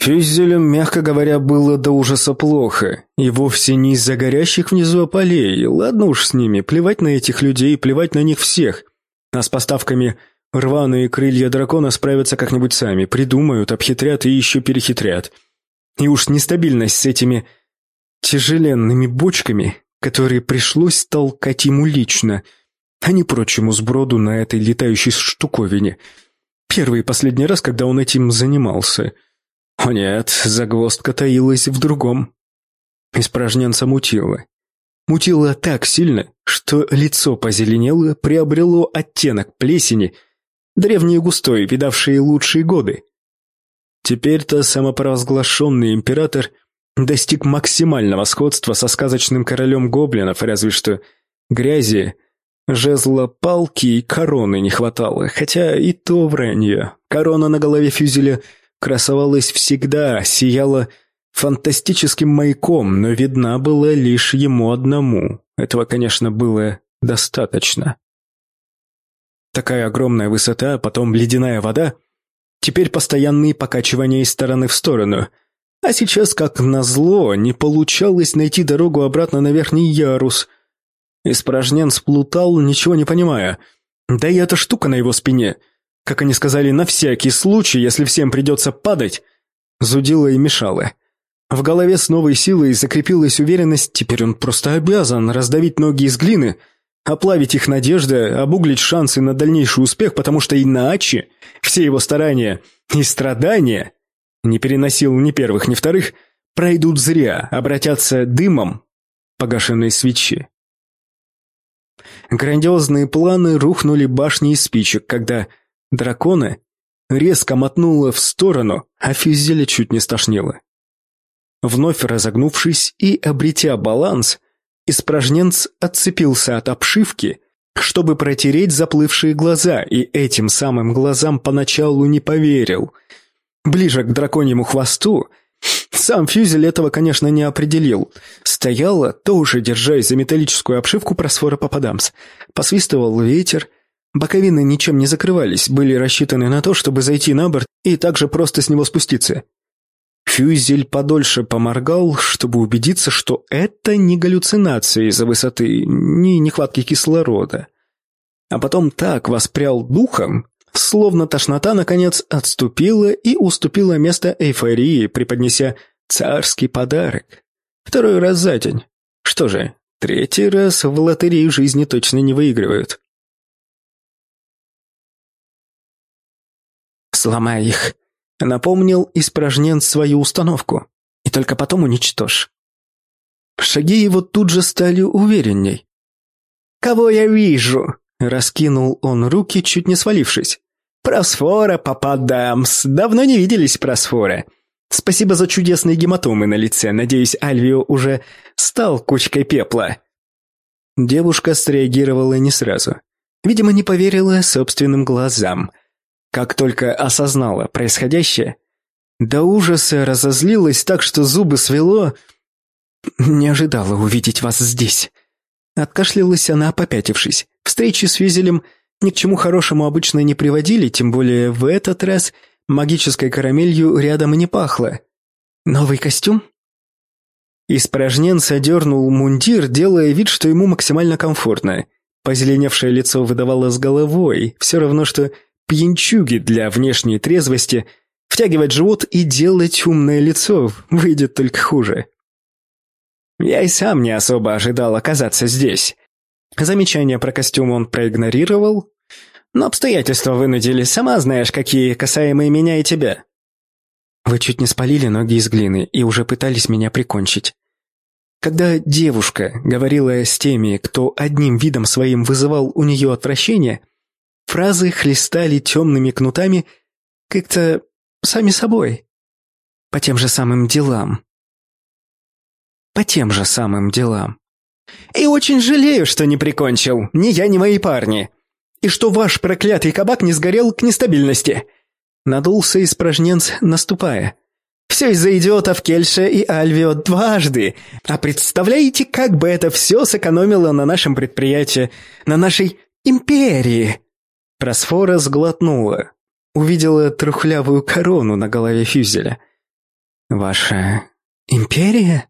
Фюзелю, мягко говоря, было до ужаса плохо. И вовсе не из-за горящих внизу полей. Ладно уж с ними, плевать на этих людей, плевать на них всех. А с поставками рваные крылья дракона справятся как-нибудь сами, придумают, обхитрят и еще перехитрят. И уж нестабильность с этими тяжеленными бочками, которые пришлось толкать ему лично, а не прочему сброду на этой летающей штуковине. Первый и последний раз, когда он этим занимался – о нет, загвоздка таилась в другом. Испражненца мутило. Мутило так сильно, что лицо позеленело, приобрело оттенок плесени, древний густой, видавший лучшие годы. Теперь-то самопровозглашенный император достиг максимального сходства со сказочным королем гоблинов, разве что грязи, жезла, палки и короны не хватало, хотя и то вранье. Корона на голове фюзеля – красовалась всегда, сияла фантастическим маяком, но видна была лишь ему одному. Этого, конечно, было достаточно. Такая огромная высота, потом ледяная вода, теперь постоянные покачивания из стороны в сторону. А сейчас, как назло, не получалось найти дорогу обратно на верхний ярус. Испражнен сплутал, ничего не понимая. Да и эта штука на его спине — как они сказали, на всякий случай, если всем придется падать, зудила и мешала. В голове с новой силой закрепилась уверенность, теперь он просто обязан раздавить ноги из глины, оплавить их надежды, обуглить шансы на дальнейший успех, потому что иначе все его старания и страдания, не переносил ни первых, ни вторых, пройдут зря, обратятся дымом погашенной свечи. Грандиозные планы рухнули башни из спичек, когда Дракона резко мотнуло в сторону, а Фюзеля чуть не стошнило. Вновь разогнувшись и обретя баланс, испражненц отцепился от обшивки, чтобы протереть заплывшие глаза, и этим самым глазам поначалу не поверил. Ближе к драконьему хвосту сам Фюзель этого, конечно, не определил. Стояла, тоже держась за металлическую обшивку просфора Попадамс. Посвистывал ветер, Боковины ничем не закрывались, были рассчитаны на то, чтобы зайти на борт и также просто с него спуститься. Фюзель подольше поморгал, чтобы убедиться, что это не галлюцинации из-за высоты, ни нехватки кислорода. А потом так воспрял духом, словно тошнота, наконец, отступила и уступила место эйфории, преподнеся царский подарок. Второй раз за день. Что же, третий раз в лотерею жизни точно не выигрывают. Сломай их. Напомнил испражнен свою установку. И только потом уничтожь. Шаги его тут же стали уверенней. «Кого я вижу?» Раскинул он руки, чуть не свалившись. «Просфора, Пападамс. Давно не виделись, Просфора. Спасибо за чудесные гематомы на лице. Надеюсь, Альвио уже стал кучкой пепла». Девушка среагировала не сразу. Видимо, не поверила собственным глазам. Как только осознала происходящее, до ужаса разозлилась так, что зубы свело. «Не ожидала увидеть вас здесь». Откашлялась она, попятившись. Встречи с Визелем ни к чему хорошему обычно не приводили, тем более в этот раз магической карамелью рядом не пахло. «Новый костюм?» Испражнен содернул мундир, делая вид, что ему максимально комфортно. Позеленевшее лицо выдавало с головой, все равно, что пьянчуги для внешней трезвости, втягивать живот и делать умное лицо выйдет только хуже. Я и сам не особо ожидал оказаться здесь. Замечание про костюм он проигнорировал, но обстоятельства вынудили, сама знаешь, какие, касаемые меня и тебя. Вы чуть не спалили ноги из глины и уже пытались меня прикончить. Когда девушка говорила с теми, кто одним видом своим вызывал у нее отвращение, Фразы хлестали темными кнутами как-то сами собой. По тем же самым делам. По тем же самым делам. И очень жалею, что не прикончил, ни я, ни мои парни. И что ваш проклятый кабак не сгорел к нестабильности. Надулся испражненц, наступая. Все из-за идиотов Кельша и Альвио дважды. А представляете, как бы это все сэкономило на нашем предприятии, на нашей империи? Просфора сглотнула. Увидела трухлявую корону на голове фюзеля. Ваша империя?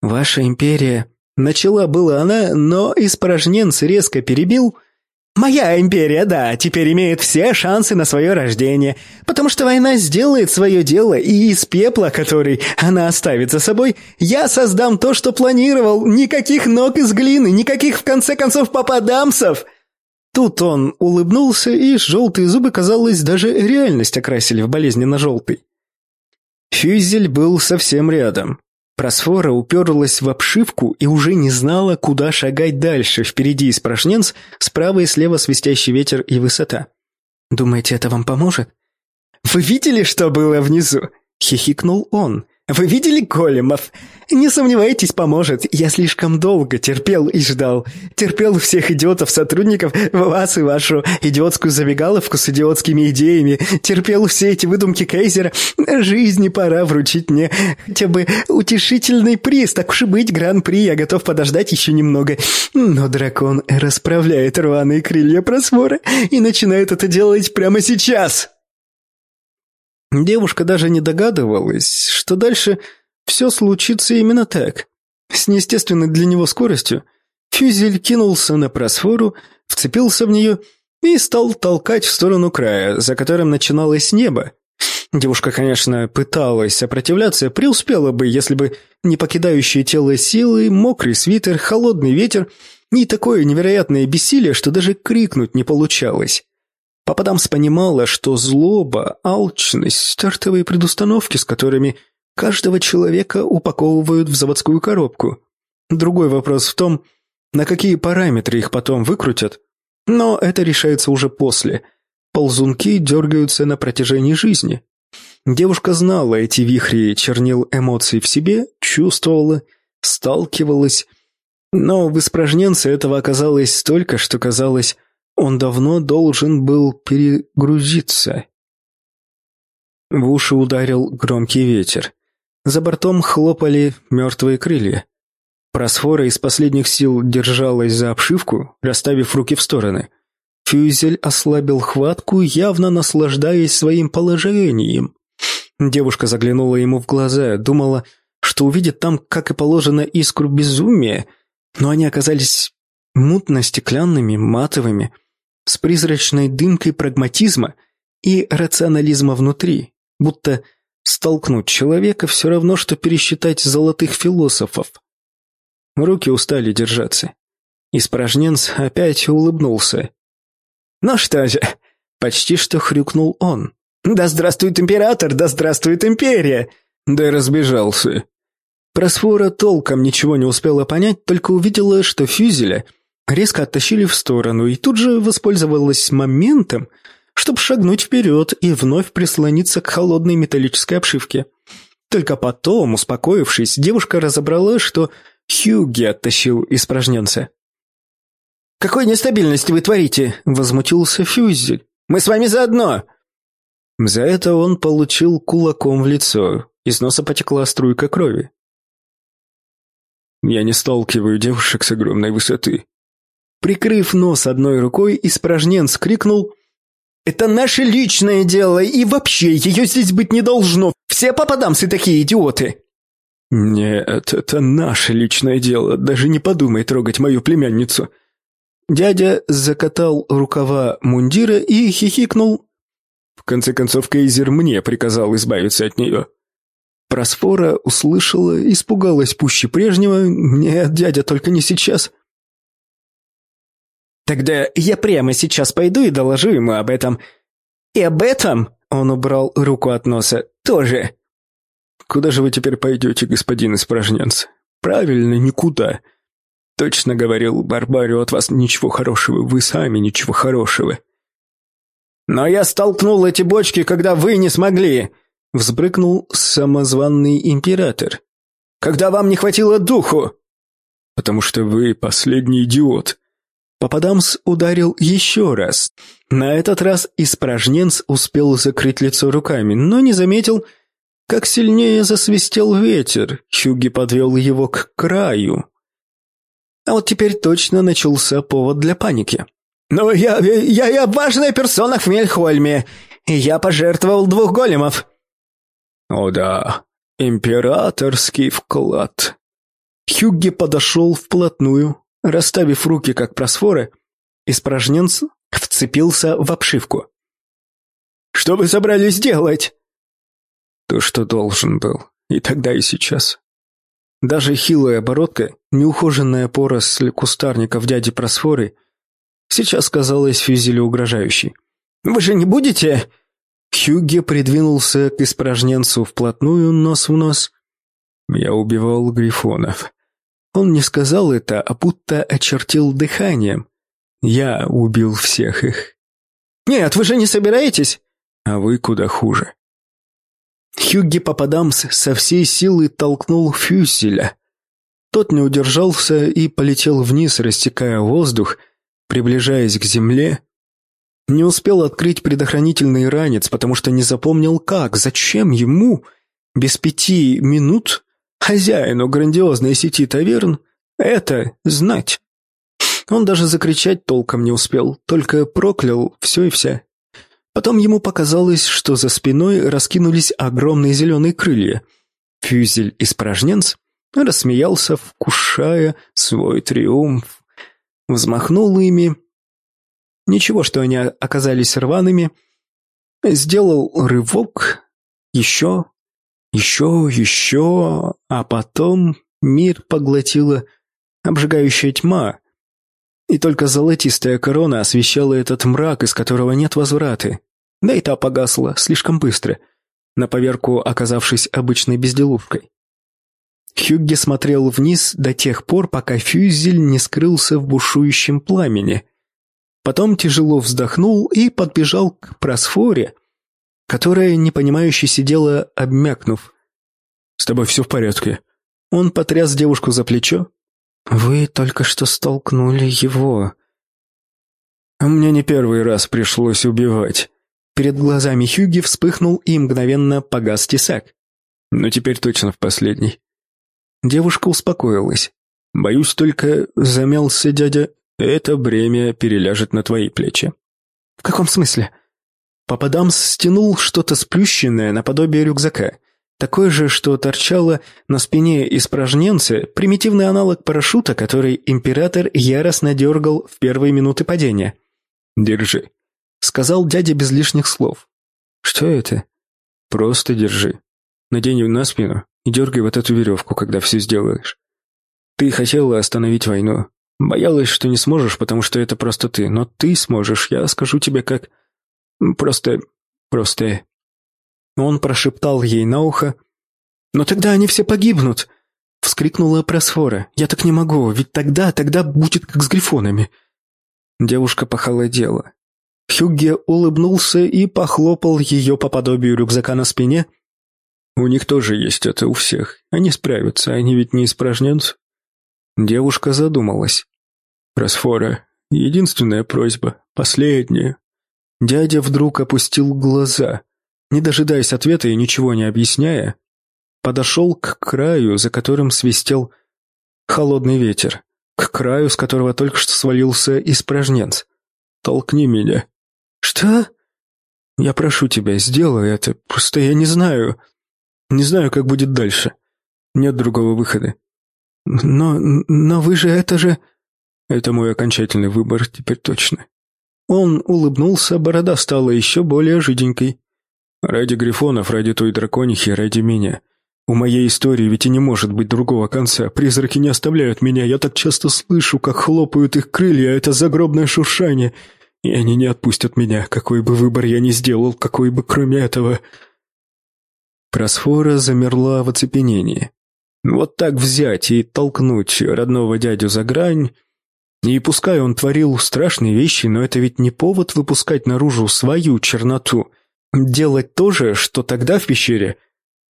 Ваша империя. Начала была она, но испражненц резко перебил – Моя империя, да, теперь имеет все шансы на свое рождение, потому что война сделает свое дело, и из пепла, который она оставит за собой, я создам то, что планировал. Никаких ног из глины, никаких, в конце концов, попадамсов!» Тут он улыбнулся, и желтые зубы, казалось, даже реальность окрасили в болезненно-желтый. Фюзель был совсем рядом. Просфора уперлась в обшивку и уже не знала, куда шагать дальше. Впереди испражненц, справа и слева свистящий ветер и высота. «Думаете, это вам поможет?» «Вы видели, что было внизу?» — хихикнул он. Вы видели големов? Не сомневайтесь, поможет. Я слишком долго терпел и ждал. Терпел всех идиотов-сотрудников, вас и вашу идиотскую забегаловку с идиотскими идеями. Терпел все эти выдумки Кейзера. Жизни пора вручить мне хотя бы утешительный приз. Так уж и быть, гран-при, я готов подождать еще немного. Но дракон расправляет рваные крылья просвора и начинает это делать прямо сейчас. Девушка даже не догадывалась, что дальше все случится именно так. С неестественной для него скоростью Фюзель кинулся на просфору, вцепился в нее и стал толкать в сторону края, за которым начиналось небо. Девушка, конечно, пыталась сопротивляться, преуспела бы, если бы не покидающие тело силы, мокрый свитер, холодный ветер и такое невероятное бессилие, что даже крикнуть не получалось. Пападамс понимала, что злоба, алчность, стартовые предустановки, с которыми каждого человека упаковывают в заводскую коробку. Другой вопрос в том, на какие параметры их потом выкрутят. Но это решается уже после. Ползунки дергаются на протяжении жизни. Девушка знала эти вихри чернил эмоций в себе, чувствовала, сталкивалась. Но в испражненце этого оказалось столько, что казалось, он давно должен был перегрузиться. В уши ударил громкий ветер. За бортом хлопали мертвые крылья. Просфора из последних сил держалась за обшивку, расставив руки в стороны. Фюзель ослабил хватку, явно наслаждаясь своим положением. Девушка заглянула ему в глаза, думала, что увидит там, как и положено, искру безумия, но они оказались мутно-стеклянными, матовыми, с призрачной дымкой прагматизма и рационализма внутри, будто столкнуть человека все равно, что пересчитать золотых философов. Руки устали держаться. Испражненц опять улыбнулся. «Ну что же?» — почти что хрюкнул он. «Да здравствует император, да здравствует империя!» Да разбежался. Просфора толком ничего не успела понять, только увидела, что Фюзеля — резко оттащили в сторону и тут же воспользовалась моментом, чтобы шагнуть вперед и вновь прислониться к холодной металлической обшивке. Только потом, успокоившись, девушка разобрала, что Хьюги оттащил испражненца. «Какой нестабильности вы творите?» — возмутился Фюзель. «Мы с вами заодно!» За это он получил кулаком в лицо. Из носа потекла струйка крови. «Я не сталкиваю девушек с огромной высоты», Прикрыв нос одной рукой, испражненц крикнул «Это наше личное дело, и вообще ее здесь быть не должно! Все попадамсы такие идиоты!» «Нет, это наше личное дело, даже не подумай трогать мою племянницу!» Дядя закатал рукава мундира и хихикнул. В конце концов, Кейзер мне приказал избавиться от нее. Просфора услышала, испугалась пуще прежнего. «Нет, дядя, только не сейчас!» Тогда я прямо сейчас пойду и доложу ему об этом. И об этом, он убрал руку от носа, тоже. Куда же вы теперь пойдете, господин испражненц? Правильно, никуда. Точно говорил Барбарио, от вас ничего хорошего, вы сами ничего хорошего. Но я столкнул эти бочки, когда вы не смогли, взбрыкнул самозванный император. Когда вам не хватило духу. Потому что вы последний идиот. Попадамс ударил еще раз. На этот раз испражненц успел закрыть лицо руками, но не заметил, как сильнее засвистел ветер. Хюги подвел его к краю. А вот теперь точно начался повод для паники. «Но я, я, я важная персона в Мельхольме, и я пожертвовал двух големов». «О да, Императорский вклад. Хюгге подошел вплотную, расставив руки как просфоры, испражненц вцепился в обшивку. «Что вы собрались делать?» То, что должен был, и тогда, и сейчас. Даже хилая оборотка, неухоженная поросль кустарников дяди Просфоры, сейчас казалась Фюзелю угрожающей. «Вы же не будете...» Хюгге придвинулся к испражненцу вплотную, нос в нос. «Я убивал грифонов». Он не сказал это, а будто очертил дыханием. «Я убил всех их». «Нет, вы же не собираетесь?» «А вы куда хуже». Хюгге Пападамс со всей силы толкнул Фюселя. Тот не удержался и полетел вниз, растекая воздух, приближаясь к земле, не успел открыть предохранительный ранец, потому что не запомнил как, зачем ему, без пяти минут, хозяину грандиозной сети таверн, это знать. Он даже закричать толком не успел, только проклял все и вся. Потом ему показалось, что за спиной раскинулись огромные зеленые крылья. Фюзель-испражненц рассмеялся, вкушая свой триумф. Взмахнул ими, Ничего, что они оказались рваными. Сделал рывок, еще, еще, еще, а потом мир поглотила обжигающая тьма, и только золотистая корона освещала этот мрак, из которого нет возврата. Да и та погасла слишком быстро, на поверку оказавшись обычной безделушкой. Хюгге смотрел вниз до тех пор, пока фюзель не скрылся в бушующем пламени. Потом тяжело вздохнул и подбежал к просфоре, которая, непонимающе сидела, обмякнув. «С тобой все в порядке?» Он потряс девушку за плечо. «Вы только что столкнули его». «Мне не первый раз пришлось убивать». Перед глазами Хюги вспыхнул и мгновенно погас тесак. Но теперь точно в последний. Девушка успокоилась. «Боюсь только, замялся дядя, это бремя переляжет на твои плечи». «В каком смысле?» Пападамс стянул что-то сплющенное наподобие рюкзака, такое же, что торчало на спине испражненца, примитивный аналог парашюта, который император яростно дергал в первые минуты падения. «Держи», — сказал дядя без лишних слов. «Что это?» «Просто держи. Надень ее на спину и дергай вот эту веревку, когда все сделаешь. Ты хотела остановить войну, Боялась, что не сможешь, потому что это просто ты. Но ты сможешь, я скажу тебе как... Просто... просто...» Он прошептал ей на ухо. «Но тогда они все погибнут!» Вскрикнула Просфора. «Я так не могу, ведь тогда, тогда будет как с грифонами!» Девушка похолодела. Хюгге улыбнулся и похлопал ее по подобию рюкзака на спине. «У них тоже есть это, у всех. Они справятся, они ведь не испражненцы». Девушка задумалась. «Просфора, единственная просьба, последняя». Дядя вдруг опустил глаза. Не дожидаясь ответа и ничего не объясняя, подошел к краю, за которым свистел холодный ветер, к краю, с которого только что свалился испражненц. «Толкни меня». «Что?» «Я прошу тебя, сделай это, просто я не знаю. Не знаю, как будет дальше. Нет другого выхода. «Но... но вы же это же...» «Это мой окончательный выбор, теперь точно». Он улыбнулся, борода стала еще более жиденькой. «Ради грифонов, ради той драконихи, ради меня. У моей истории ведь и не может быть другого конца. Призраки не оставляют меня, я так часто слышу, как хлопают их крылья, это загробное шуршание. И они не отпустят меня, какой бы выбор я ни сделал, какой бы кроме этого...» Просфора замерла в оцепенении. Вот так взять и толкнуть родного дядю за грань... И пускай он творил страшные вещи, но это ведь не повод выпускать наружу свою черноту. Делать то же, что тогда в пещере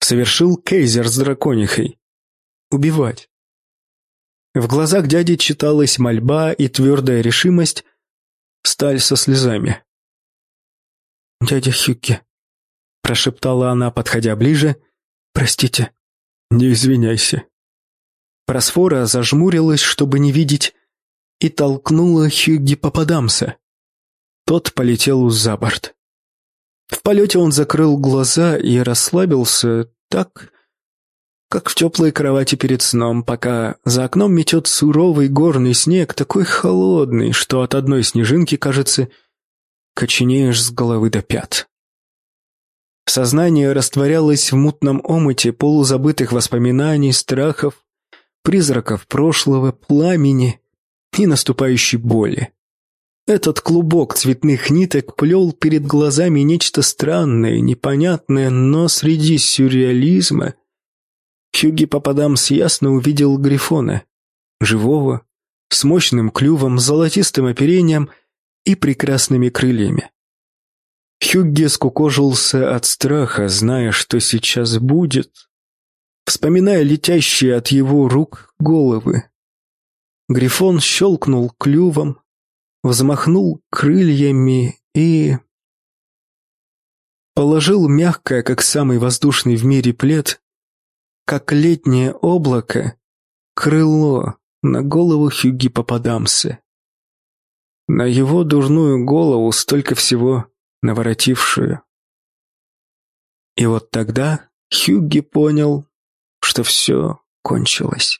совершил Кейзер с драконихой. Убивать. В глазах дяди читалась мольба и твердая решимость, сталь со слезами. «Дядя Хюкки», — прошептала она, подходя ближе, — «простите». «Не извиняйся». Просфора зажмурилась, чтобы не видеть, и толкнула Хюгги Пападамса. Тот полетел за борт. В полете он закрыл глаза и расслабился так, как в теплой кровати перед сном, пока за окном метет суровый горный снег, такой холодный, что от одной снежинки, кажется, коченеешь с головы до пят. Сознание растворялось в мутном омуте полузабытых воспоминаний, страхов, призраков прошлого, пламени и наступающей боли. Этот клубок цветных ниток плел перед глазами нечто странное, непонятное, но среди сюрреализма Хьюги Пападамс ясно увидел Грифона, живого, с мощным клювом, золотистым оперением и прекрасными крыльями. Хьюгге скукожился от страха, зная, что сейчас будет, вспоминая летящие от его рук головы. Грифон щелкнул клювом, взмахнул крыльями и... Положил мягкое, как самый воздушный в мире плед, как летнее облако, крыло на голову Хюги Пападамса. На его дурную голову столько всего наворотившую. И вот тогда Хюгги понял, что все кончилось.